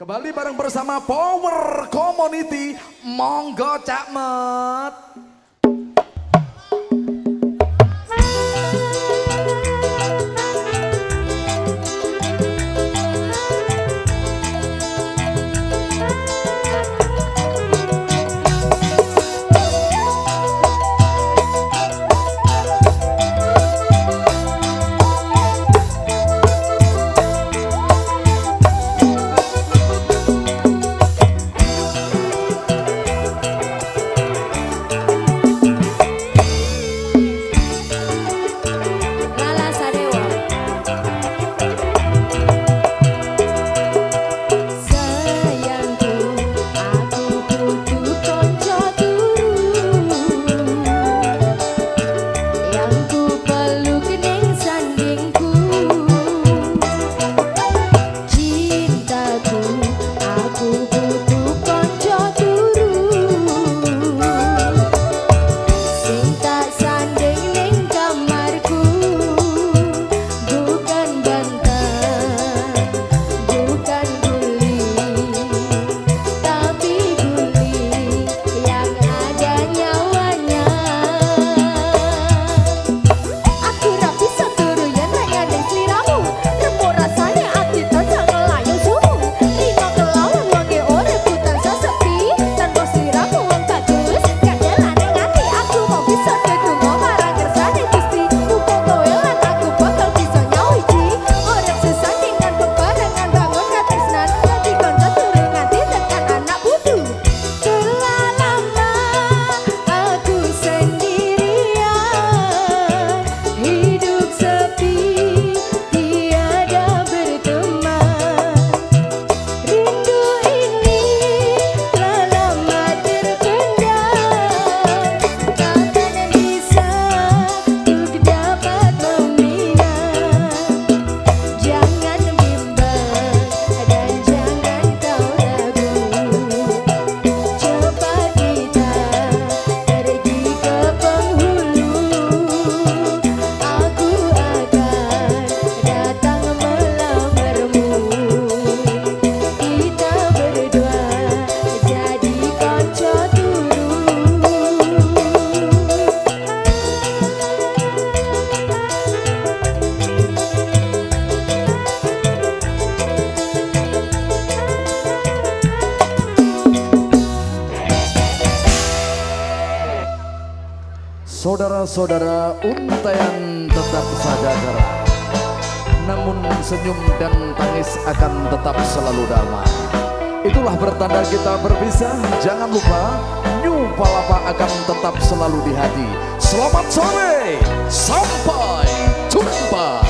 Kembali bareng bersama Power Community, monggo cakmet. Saudara-saudara untayan tetap saudara Namun senyum dan tangis akan tetap selalu damai. Itulah bertanda kita berpisah. Jangan lupa New Palapa akan tetap selalu di hati. Selamat sore Sampai jumpa.